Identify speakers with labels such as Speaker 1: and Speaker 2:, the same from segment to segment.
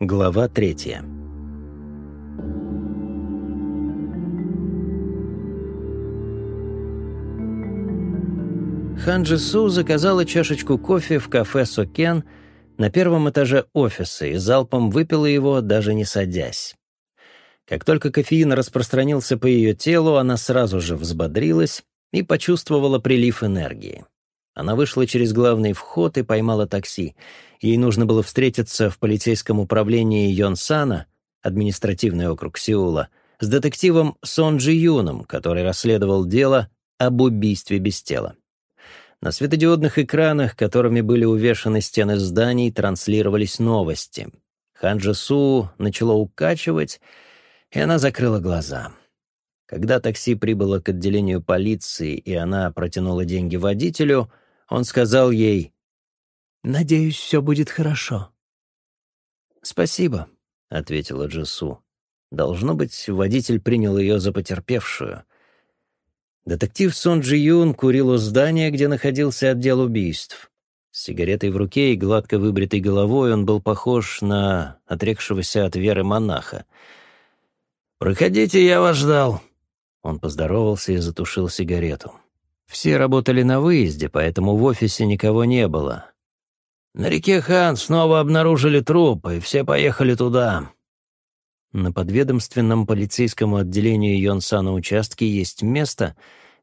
Speaker 1: Глава третья. Ханджи заказала чашечку кофе в кафе «Сокен» на первом этаже офиса и залпом выпила его, даже не садясь. Как только кофеин распространился по ее телу, она сразу же взбодрилась и почувствовала прилив энергии. Она вышла через главный вход и поймала такси. Ей нужно было встретиться в полицейском управлении Йонсана, административный округ Сеула, с детективом Сон Джи Юном, который расследовал дело об убийстве без тела. На светодиодных экранах, которыми были увешаны стены зданий, транслировались новости. Ханджа Су начало укачивать, и она закрыла глаза. Когда такси прибыло к отделению полиции, и она протянула деньги водителю — он сказал ей, «Надеюсь, все будет хорошо». «Спасибо», — ответила Джису. Должно быть, водитель принял ее за потерпевшую. Детектив Сон Джи Юн курил у здания, где находился отдел убийств. С сигаретой в руке и гладко выбритой головой он был похож на отрекшегося от веры монаха. «Проходите, я вас ждал». Он поздоровался и затушил сигарету. Все работали на выезде, поэтому в офисе никого не было. На реке Хан снова обнаружили трупы, и все поехали туда. На подведомственном полицейскому отделению Йонсана участке есть место,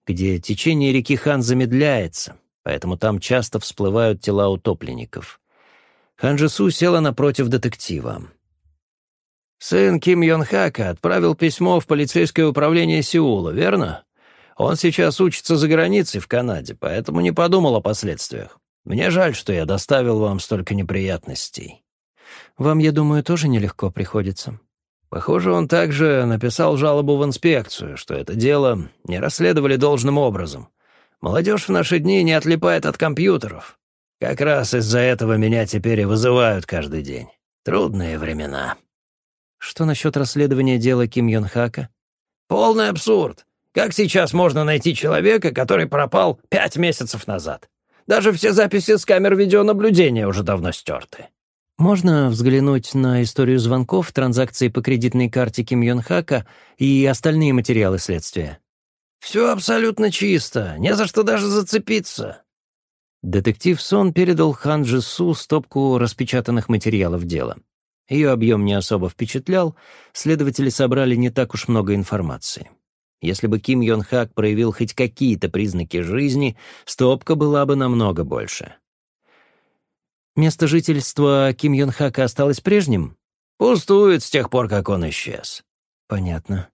Speaker 1: где течение реки Хан замедляется, поэтому там часто всплывают тела утопленников. Хан Джису села напротив детектива. «Сын Ким Йон Хака отправил письмо в полицейское управление Сеула, верно?» Он сейчас учится за границей в Канаде, поэтому не подумал о последствиях. Мне жаль, что я доставил вам столько неприятностей. Вам, я думаю, тоже нелегко приходится. Похоже, он также написал жалобу в инспекцию, что это дело не расследовали должным образом. Молодежь в наши дни не отлипает от компьютеров. Как раз из-за этого меня теперь и вызывают каждый день. Трудные времена. Что насчет расследования дела Ким Йон Хака? Полный абсурд. Как сейчас можно найти человека, который пропал пять месяцев назад? Даже все записи с камер видеонаблюдения уже давно стерты. Можно взглянуть на историю звонков, транзакции по кредитной карте Ким Йон Хака и остальные материалы следствия? Все абсолютно чисто, не за что даже зацепиться. Детектив Сон передал Хан Джису стопку распечатанных материалов дела. Ее объем не особо впечатлял, следователи собрали не так уж много информации. Если бы Ким Йон Хак проявил хоть какие-то признаки жизни, стопка была бы намного больше. Место жительства Ким Йон Хака осталось прежним? Пустует с тех пор, как он исчез. Понятно.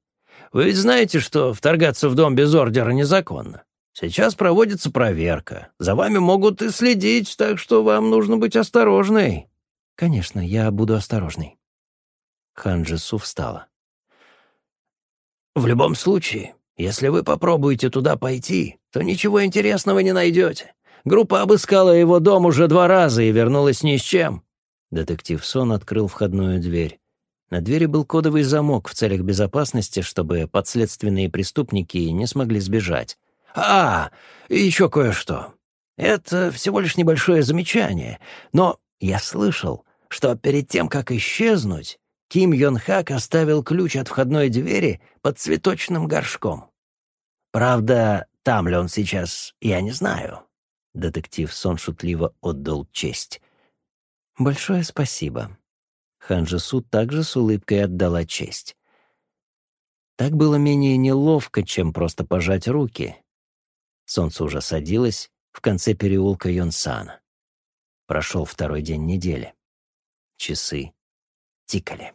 Speaker 1: Вы ведь знаете, что вторгаться в дом без ордера незаконно. Сейчас проводится проверка. За вами могут и следить, так что вам нужно быть осторожной. Конечно, я буду осторожной. Хан Джису встала. В любом случае, если вы попробуете туда пойти, то ничего интересного не найдете. Группа обыскала его дом уже два раза и вернулась ни с чем». Детектив Сон открыл входную дверь. На двери был кодовый замок в целях безопасности, чтобы подследственные преступники не смогли сбежать. «А, и еще кое-что. Это всего лишь небольшое замечание, но я слышал, что перед тем, как исчезнуть, Ким Йон Хак оставил ключ от входной двери под цветочным горшком. Правда, там ли он сейчас, я не знаю. Детектив Сон шутливо отдал честь. «Большое спасибо». Хан Джису также с улыбкой отдала честь. Так было менее неловко, чем просто пожать руки. Солнце уже садилось в конце переулка Йонсана. Прошел второй день недели. Часы тикали.